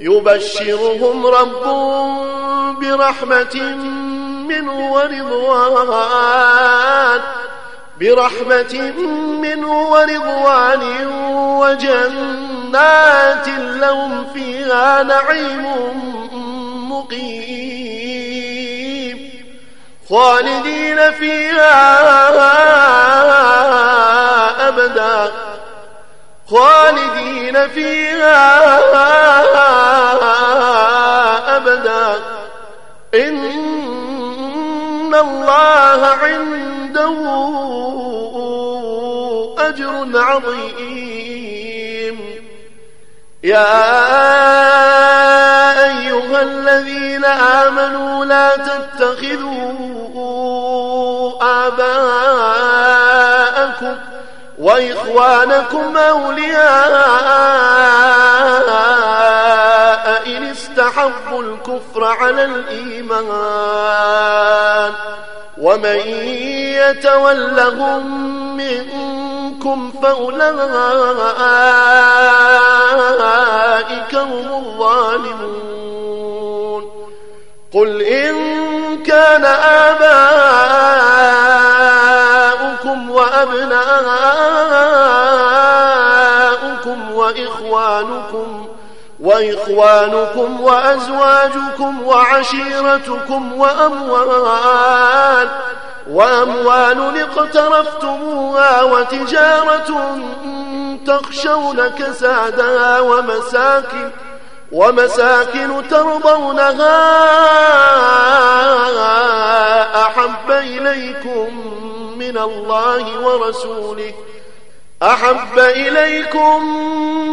يبشرهم ربهم برحمة منه ورضوان برحمة منه ورضوان وجنات لهم فيها نعيم مقيم. خالدين فيها أبدا. خالدين فيها إن الله عنده أجر عظيم. يا أيها الذين آمنوا لا تتخذوا آباءكم وإخوانكم أولياء استحبوا الكفر على الإيمان. ومن يتولهم منكم فأولئك هم الظالمون. قل إن كان آباؤكم وأبناؤكم وإخوانكم وإخوانكم وأزواجكم وعشيرتكم وأموال وأموال اقترفتموها وتجارة تخشون كسادها ومساكن ومساكن ترضونها أحب إليكم من الله ورسوله أحب إليكم